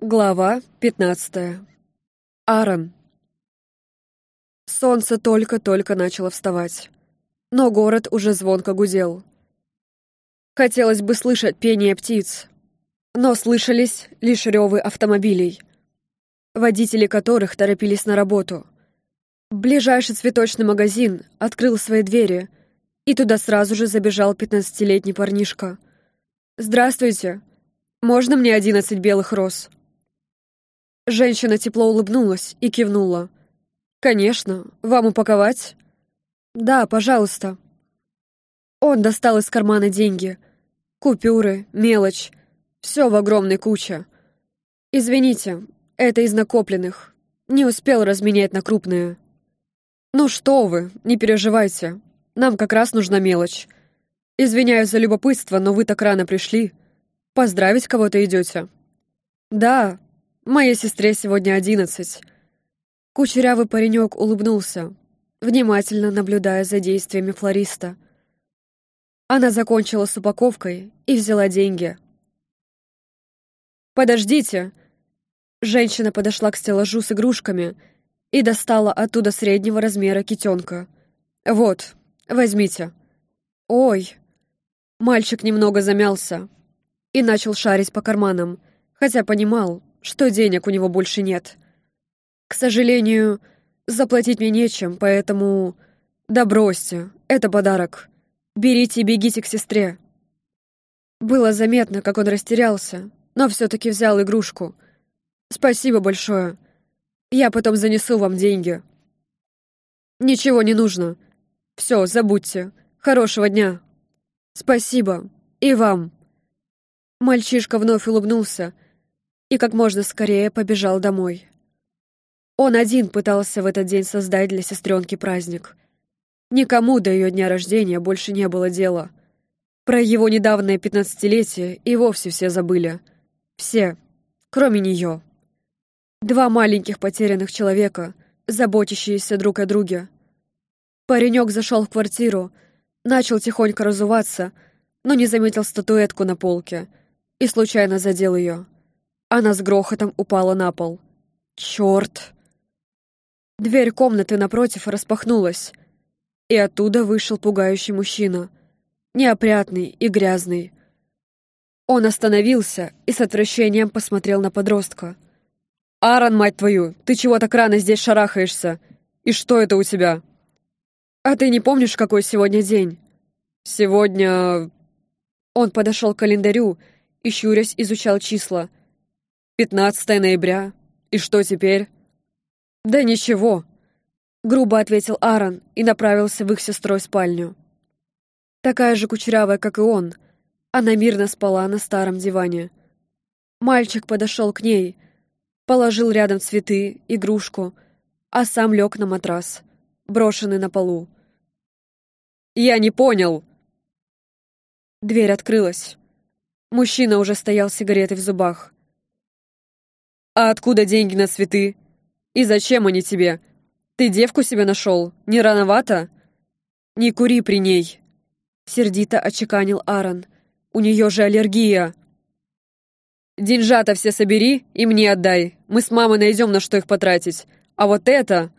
Глава пятнадцатая. Аарон. Солнце только-только начало вставать, но город уже звонко гудел. Хотелось бы слышать пение птиц, но слышались лишь ревы автомобилей, водители которых торопились на работу. Ближайший цветочный магазин открыл свои двери, и туда сразу же забежал пятнадцатилетний парнишка. «Здравствуйте! Можно мне одиннадцать белых роз?» Женщина тепло улыбнулась и кивнула. «Конечно. Вам упаковать?» «Да, пожалуйста». Он достал из кармана деньги. Купюры, мелочь. Все в огромной куче. «Извините, это из накопленных. Не успел разменять на крупные». «Ну что вы, не переживайте. Нам как раз нужна мелочь. Извиняюсь за любопытство, но вы так рано пришли. Поздравить кого-то идете?» «Да, Моей сестре сегодня одиннадцать». Кучерявый паренек улыбнулся, внимательно наблюдая за действиями флориста. Она закончила с упаковкой и взяла деньги. «Подождите!» Женщина подошла к стеллажу с игрушками и достала оттуда среднего размера китенка. «Вот, возьмите». «Ой!» Мальчик немного замялся и начал шарить по карманам, хотя понимал, что денег у него больше нет. К сожалению, заплатить мне нечем, поэтому... Да бросьте, это подарок. Берите и бегите к сестре. Было заметно, как он растерялся, но все-таки взял игрушку. Спасибо большое. Я потом занесу вам деньги. Ничего не нужно. Все, забудьте. Хорошего дня. Спасибо. И вам. Мальчишка вновь улыбнулся, и как можно скорее побежал домой. Он один пытался в этот день создать для сестренки праздник. Никому до ее дня рождения больше не было дела. Про его недавнее пятнадцатилетие и вовсе все забыли. Все, кроме нее. Два маленьких потерянных человека, заботящиеся друг о друге. Паренек зашел в квартиру, начал тихонько разуваться, но не заметил статуэтку на полке и случайно задел ее. Она с грохотом упала на пол. Черт! Дверь комнаты напротив распахнулась, и оттуда вышел пугающий мужчина. Неопрятный и грязный. Он остановился и с отвращением посмотрел на подростка. «Аарон, мать твою, ты чего так рано здесь шарахаешься? И что это у тебя?» «А ты не помнишь, какой сегодня день?» «Сегодня...» Он подошел к календарю и, щурясь, изучал числа — 15 ноября. И что теперь? Да ничего, грубо ответил Аарон и направился в их сестрой спальню. Такая же кучерявая, как и он, она мирно спала на старом диване. Мальчик подошел к ней, положил рядом цветы, игрушку, а сам лег на матрас, брошенный на полу. «Я не понял!» Дверь открылась. Мужчина уже стоял с сигаретой в зубах. «А откуда деньги на цветы? И зачем они тебе? Ты девку себе нашел? Не рановато?» «Не кури при ней!» Сердито очеканил Аарон. «У нее же аллергия!» «Деньжата все собери и мне отдай. Мы с мамой найдем, на что их потратить. А вот это...»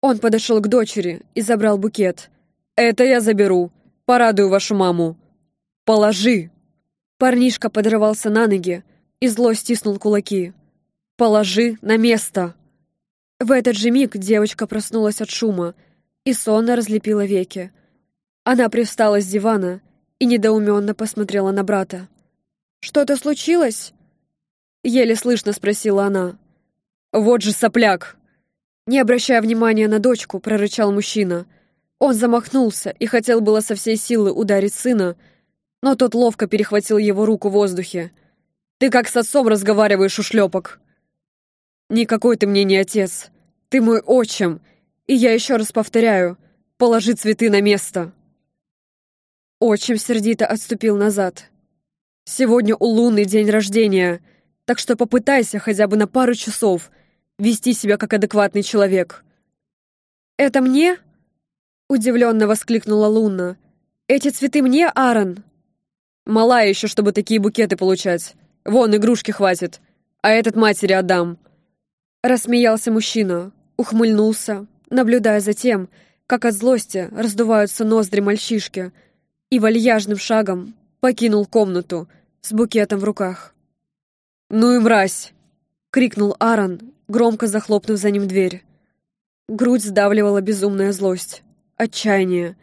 Он подошел к дочери и забрал букет. «Это я заберу. Порадую вашу маму. Положи!» Парнишка подрывался на ноги и зло стиснул кулаки. Положи на место!» В этот же миг девочка проснулась от шума и сонно разлепила веки. Она привстала с дивана и недоуменно посмотрела на брата. «Что-то случилось?» Еле слышно спросила она. «Вот же сопляк!» Не обращая внимания на дочку, прорычал мужчина. Он замахнулся и хотел было со всей силы ударить сына, но тот ловко перехватил его руку в воздухе. «Ты как с отцом разговариваешь, ушлепок!» «Никакой ты мне не отец. Ты мой отчим. И я еще раз повторяю, положи цветы на место». Отчим сердито отступил назад. «Сегодня у Луны день рождения, так что попытайся хотя бы на пару часов вести себя как адекватный человек». «Это мне?» — удивленно воскликнула Луна. «Эти цветы мне, Аарон?» «Мала еще, чтобы такие букеты получать. Вон, игрушки хватит. а этот матери отдам». Рассмеялся мужчина, ухмыльнулся, наблюдая за тем, как от злости раздуваются ноздри мальчишки, и вальяжным шагом покинул комнату с букетом в руках. «Ну и мразь!» — крикнул Аарон, громко захлопнув за ним дверь. Грудь сдавливала безумная злость, отчаяние.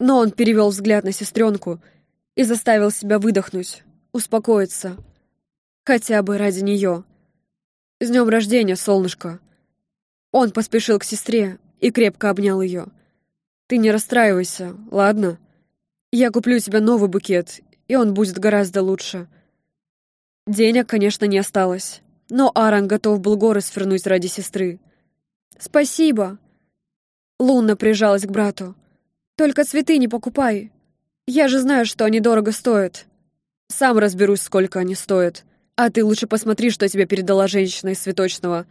Но он перевел взгляд на сестренку и заставил себя выдохнуть, успокоиться. Хотя бы ради нее. «С днем рождения, солнышко!» Он поспешил к сестре и крепко обнял ее. «Ты не расстраивайся, ладно? Я куплю тебе новый букет, и он будет гораздо лучше». Денег, конечно, не осталось, но Аарон готов был горы свернуть ради сестры. «Спасибо!» Лунна прижалась к брату. «Только цветы не покупай. Я же знаю, что они дорого стоят. Сам разберусь, сколько они стоят. А ты лучше посмотри, что тебе передала женщина из цветочного.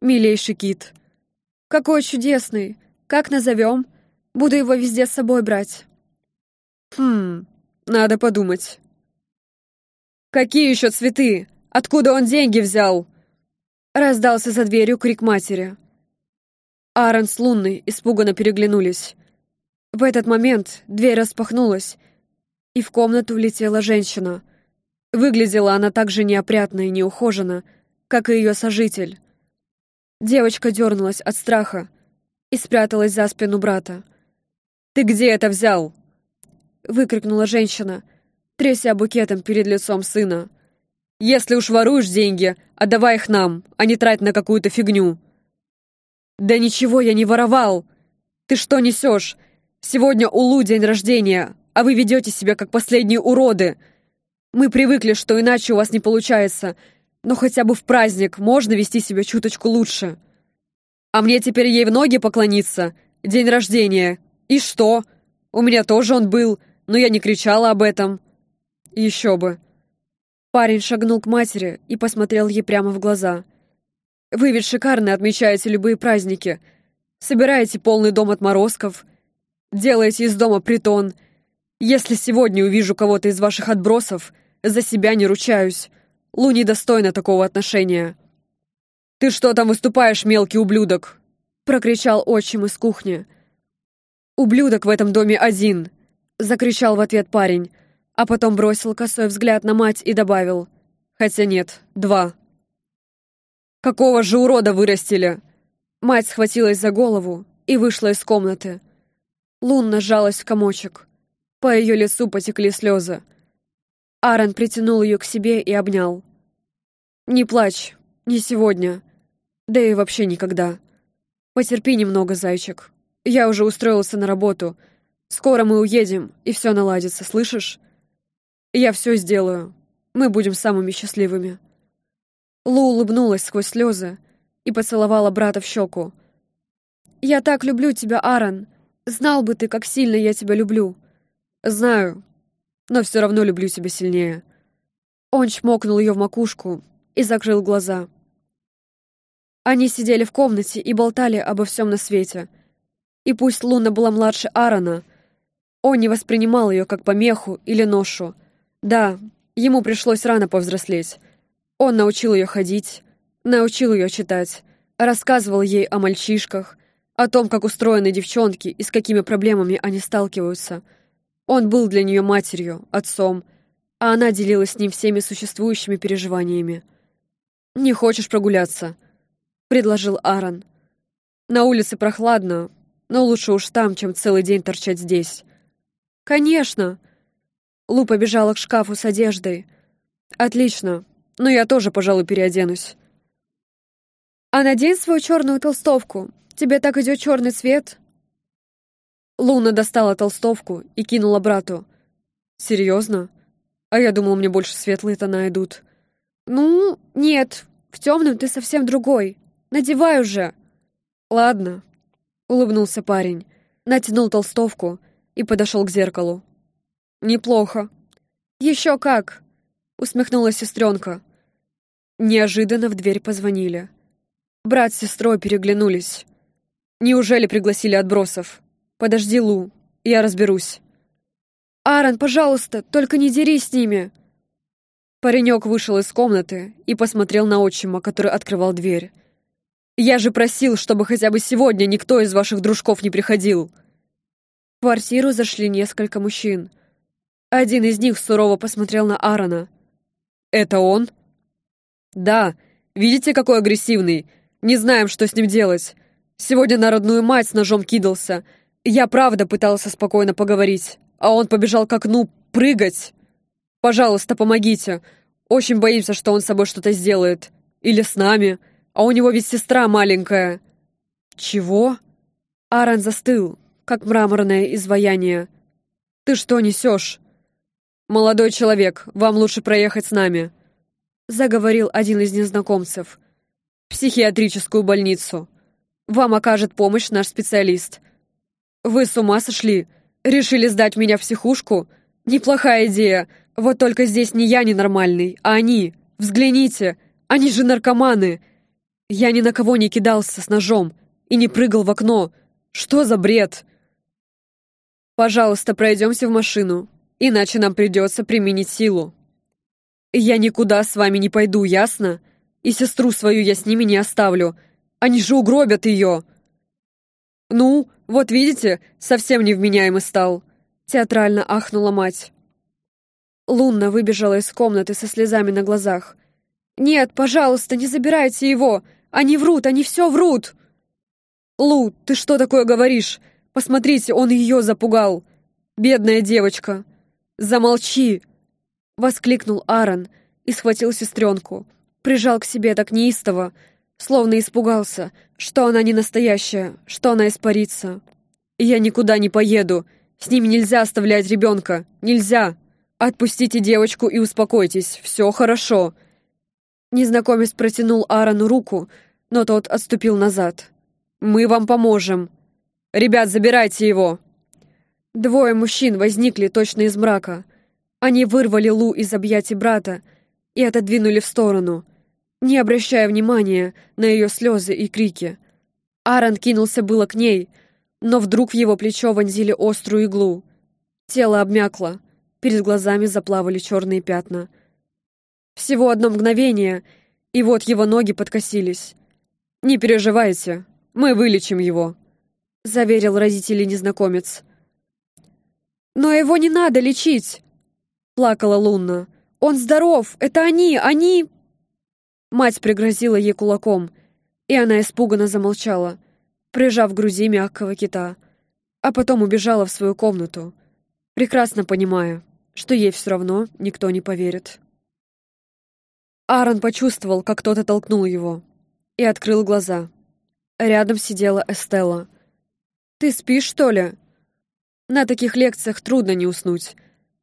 Милейший кит». «Какой чудесный! Как назовем? Буду его везде с собой брать». «Хм, надо подумать». «Какие еще цветы? Откуда он деньги взял?» Раздался за дверью крик матери. Аарон с Лунной испуганно переглянулись. В этот момент дверь распахнулась, и в комнату влетела женщина. Выглядела она так же неопрятно и неухоженно, как и ее сожитель. Девочка дернулась от страха и спряталась за спину брата. «Ты где это взял?» — выкрикнула женщина, тряся букетом перед лицом сына. «Если уж воруешь деньги, отдавай их нам, а не трать на какую-то фигню!» «Да ничего я не воровал! Ты что несешь? Сегодня у Лу день рождения, а вы ведете себя как последние уроды! Мы привыкли, что иначе у вас не получается, но хотя бы в праздник можно вести себя чуточку лучше. А мне теперь ей в ноги поклониться? День рождения. И что? У меня тоже он был, но я не кричала об этом. Еще бы». Парень шагнул к матери и посмотрел ей прямо в глаза – вы ведь шикарно отмечаете любые праздники. Собираете полный дом отморозков. Делаете из дома притон. Если сегодня увижу кого-то из ваших отбросов, за себя не ручаюсь. Лу недостойна такого отношения. «Ты что там выступаешь, мелкий ублюдок?» — прокричал отчим из кухни. «Ублюдок в этом доме один!» — закричал в ответ парень, а потом бросил косой взгляд на мать и добавил. «Хотя нет, два». «Какого же урода вырастили?» Мать схватилась за голову и вышла из комнаты. Лунна сжалась в комочек. По ее лицу потекли слезы. Аарон притянул ее к себе и обнял. «Не плачь, не сегодня, да и вообще никогда. Потерпи немного, зайчик. Я уже устроился на работу. Скоро мы уедем, и все наладится, слышишь? Я все сделаю. Мы будем самыми счастливыми». Лу улыбнулась сквозь слезы и поцеловала брата в щеку. «Я так люблю тебя, Аарон. Знал бы ты, как сильно я тебя люблю». «Знаю, но все равно люблю тебя сильнее». Он чмокнул ее в макушку и закрыл глаза. Они сидели в комнате и болтали обо всем на свете. И пусть Луна была младше Аарона, он не воспринимал ее как помеху или ношу. Да, ему пришлось рано повзрослеть. Он научил ее ходить, научил ее читать, рассказывал ей о мальчишках, о том, как устроены девчонки и с какими проблемами они сталкиваются. Он был для нее матерью, отцом, а она делилась с ним всеми существующими переживаниями. «Не хочешь прогуляться?» — предложил Аарон. «На улице прохладно, но лучше уж там, чем целый день торчать здесь». «Конечно!» Лу побежала к шкафу с одеждой. «Отлично, но я тоже, пожалуй, переоденусь. А надень свою черную толстовку. Тебе так идет черный цвет. Луна достала толстовку и кинула брату. Серьезно? А я думал, мне больше светлые тона идут. Ну, нет, в темном ты совсем другой. Надевай уже. Ладно, улыбнулся парень, натянул толстовку и подошел к зеркалу. Неплохо. Еще как. Усмехнулась сестренка. Неожиданно в дверь позвонили. Брат с сестрой переглянулись. Неужели пригласили отбросов? Подожди, Лу, я разберусь. Аарон, пожалуйста, только не дерись с ними. Паренек вышел из комнаты и посмотрел на отчима, который открывал дверь. «Я же просил, чтобы хотя бы сегодня никто из ваших дружков не приходил!» В квартиру зашли несколько мужчин. Один из них сурово посмотрел на Аарона. «Это он?» «Да. Видите, какой агрессивный? Не знаем, что с ним делать. Сегодня на родную мать с ножом кидался. Я правда пытался спокойно поговорить, а он побежал к окну прыгать. Пожалуйста, помогите. Очень боимся, что он с собой что-то сделает. Или с нами. А у него ведь сестра маленькая». «Чего?» Аарон застыл, как мраморное изваяние. «Ты что несешь?» «Молодой человек, вам лучше проехать с нами», — заговорил один из незнакомцев. «Психиатрическую больницу. Вам окажет помощь наш специалист. Вы с ума сошли? Решили сдать меня в психушку? Неплохая идея. Вот только здесь не я ненормальный, а они. Взгляните, они же наркоманы. Я ни на кого не кидался с ножом и не прыгал в окно. Что за бред? Пожалуйста, пройдемся в машину, иначе нам придется применить силу. Я никуда с вами не пойду, ясно? И сестру свою я с ними не оставлю. Они же угробят ее. Ну, вот видите, совсем невменяемый стал. Театрально ахнула мать. Лунна выбежала из комнаты со слезами на глазах. «Нет, пожалуйста, не забирайте его! Они врут, они все врут!» «Лу, ты что такое говоришь? Посмотрите, он ее запугал! Бедная девочка!» «Замолчи!» — воскликнул Аарон и схватил сестренку. Прижал к себе так неистово, словно испугался, что она не настоящая, что она испарится. «Я никуда не поеду. С ними нельзя оставлять ребенка. Нельзя. Отпустите девочку и успокойтесь. Все хорошо». Незнакомец протянул Аарону руку, но тот отступил назад. «Мы вам поможем. Ребят, забирайте его!» Двое мужчин возникли точно из мрака. Они вырвали Лу из объятий брата и отодвинули в сторону, не обращая внимания на ее слезы и крики. Аарон кинулся было к ней, но вдруг в его плечо вонзили острую иглу. Тело обмякло, перед глазами заплавали черные пятна. Всего одно мгновение, и вот его ноги подкосились. «Не переживайте, мы вылечим его», — заверил родителей незнакомец. «Но его не надо лечить!» — плакала Лунна. «Он здоров! Это они! Они...» Мать пригрозила ей кулаком, и она испуганно замолчала, прижав к груди мягкого кита, а потом убежала в свою комнату, прекрасно понимая, что ей все равно никто не поверит. Аарон почувствовал, как кто-то толкнул его, и открыл глаза. Рядом сидела Эстелла. «Ты спишь, что ли?» На таких лекциях трудно не уснуть.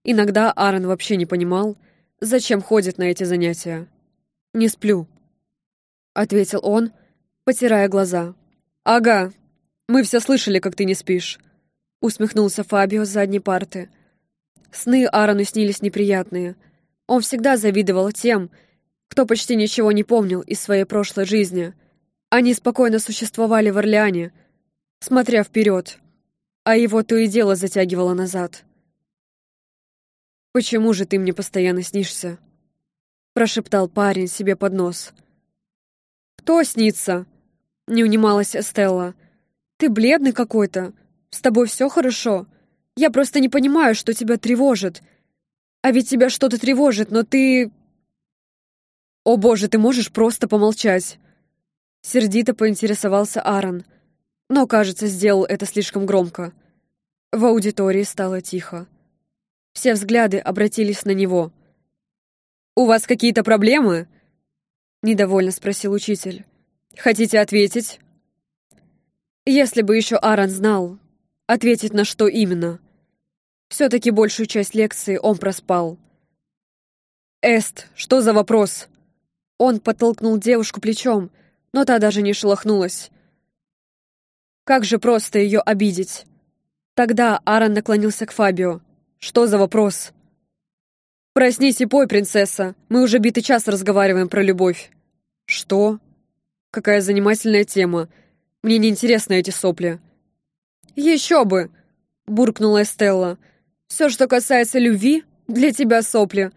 Иногда Аарон вообще не понимал, зачем ходит на эти занятия. «Не сплю», — ответил он, потирая глаза. «Ага, мы все слышали, как ты не спишь», — усмехнулся Фабио с задней парты. Сны Аарону снились неприятные. Он всегда завидовал тем, кто почти ничего не помнил из своей прошлой жизни. Они спокойно существовали в Орлеане, смотря вперед, а его то и дело затягивало назад. «Почему же ты мне постоянно снишься?» Прошептал парень себе под нос. «Кто снится?» — не унималась Эстелла. «Ты бледный какой-то. С тобой все хорошо. Я просто не понимаю, что тебя тревожит. А ведь тебя что-то тревожит, но ты...» «О боже, ты можешь просто помолчать!» Сердито поинтересовался Аарон но, кажется, сделал это слишком громко. В аудитории стало тихо. Все взгляды обратились на него. «У вас какие-то проблемы?» — недовольно спросил учитель. «Хотите ответить?» Если бы еще Аарон знал, ответить на что именно. Все-таки большую часть лекции он проспал. «Эст, что за вопрос?» Он подтолкнул девушку плечом, но та даже не шелохнулась. Как же просто ее обидеть? Тогда Аарон наклонился к Фабио. «Что за вопрос?» «Проснись и пой, принцесса. Мы уже битый час разговариваем про любовь». «Что? Какая занимательная тема. Мне не интересны эти сопли». «Еще бы!» — буркнула Эстелла. «Все, что касается любви, для тебя сопли.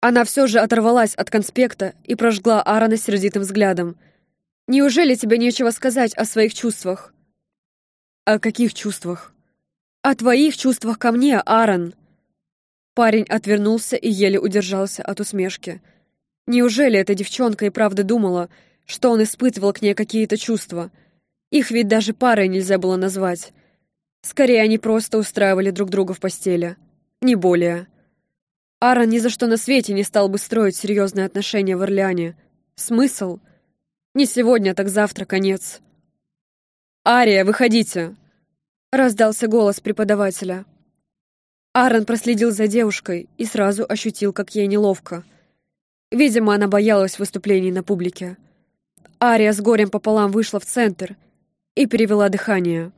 Она все же оторвалась от конспекта и прожгла Аарона сердитым взглядом. «Неужели тебе нечего сказать о своих чувствах?» «О каких чувствах?» «О твоих чувствах ко мне, Аарон!» Парень отвернулся и еле удержался от усмешки. Неужели эта девчонка и правда думала, что он испытывал к ней какие-то чувства? Их ведь даже парой нельзя было назвать. Скорее, они просто устраивали друг друга в постели. Не более. Аарон ни за что на свете не стал бы строить серьезные отношения в Орлеане. Смысл? Не сегодня, так завтра конец. «Ария, выходите!» — раздался голос преподавателя. Аарон проследил за девушкой и сразу ощутил, как ей неловко. Видимо, она боялась выступлений на публике. Ария с горем пополам вышла в центр и перевела дыхание.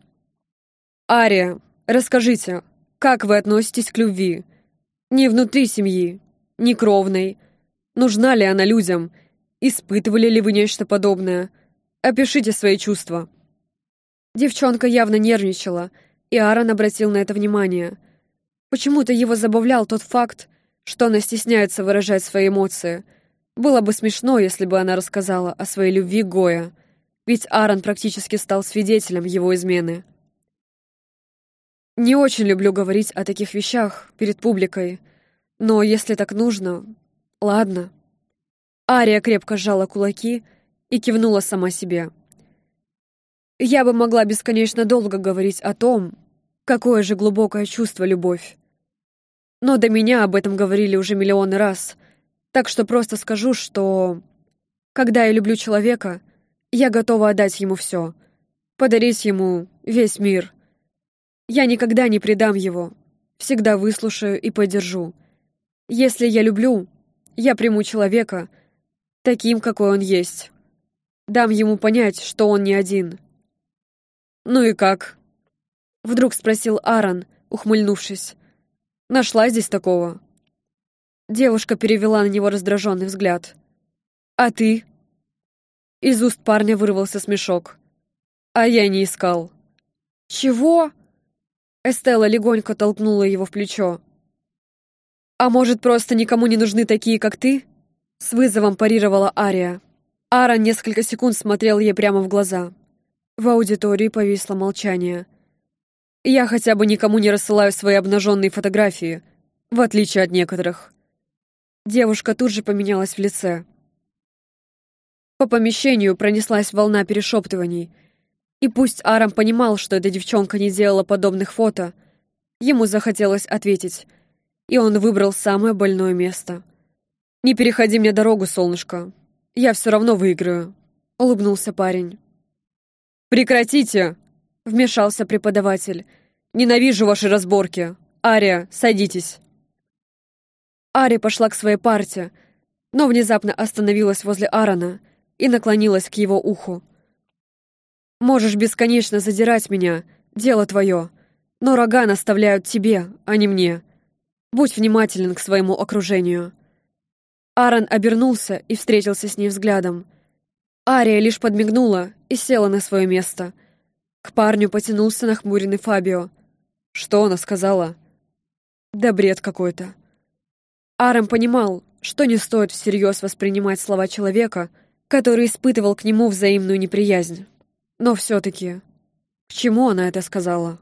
«Ария, расскажите, как вы относитесь к любви?» Не внутри семьи, не кровной. Нужна ли она людям? Испытывали ли вы нечто подобное? Опишите свои чувства». Девчонка явно нервничала, и Аарон обратил на это внимание. Почему-то его забавлял тот факт, что она стесняется выражать свои эмоции. Было бы смешно, если бы она рассказала о своей любви Гоя, ведь Аарон практически стал свидетелем его измены. Не очень люблю говорить о таких вещах перед публикой, но если так нужно, ладно. Ария крепко сжала кулаки и кивнула сама себе. Я бы могла бесконечно долго говорить о том, какое же глубокое чувство любовь. Но до меня об этом говорили уже миллионы раз, так что просто скажу, что... Когда я люблю человека, я готова отдать ему все, подарить ему весь мир — я никогда не предам его, всегда выслушаю и поддержу. Если я люблю, я приму человека таким, какой он есть. Дам ему понять, что он не один. «Ну и как?» — вдруг спросил Аарон, ухмыльнувшись. «Нашла здесь такого?» Девушка перевела на него раздраженный взгляд. «А ты?» Из уст парня вырвался смешок. «А я не искал». «Чего?» Эстелла легонько толкнула его в плечо. «А может, просто никому не нужны такие, как ты?» С вызовом парировала Ария. Ара несколько секунд смотрел ей прямо в глаза. В аудитории повисло молчание. «Я хотя бы никому не рассылаю свои обнаженные фотографии, в отличие от некоторых». Девушка тут же поменялась в лице. По помещению пронеслась волна перешептываний — и пусть Арам понимал, что эта девчонка не делала подобных фото, ему захотелось ответить, и он выбрал самое больное место. «Не переходи мне дорогу, солнышко. Я все равно выиграю», — улыбнулся парень. «Прекратите!» — вмешался преподаватель. «Ненавижу ваши разборки. Ария, садитесь». Ария пошла к своей парте, но внезапно остановилась возле Аарона и наклонилась к его уху. Можешь бесконечно задирать меня, дело твое, но рога наставляют тебе, а не мне. Будь внимателен к своему окружению». Аарон обернулся и встретился с ней взглядом. Ария лишь подмигнула и села на свое место. К парню потянулся нахмуренный Фабио. Что она сказала? Да бред какой-то. Аарон понимал, что не стоит всерьез воспринимать слова человека, который испытывал к нему взаимную неприязнь. Но все-таки, к чему она это сказала?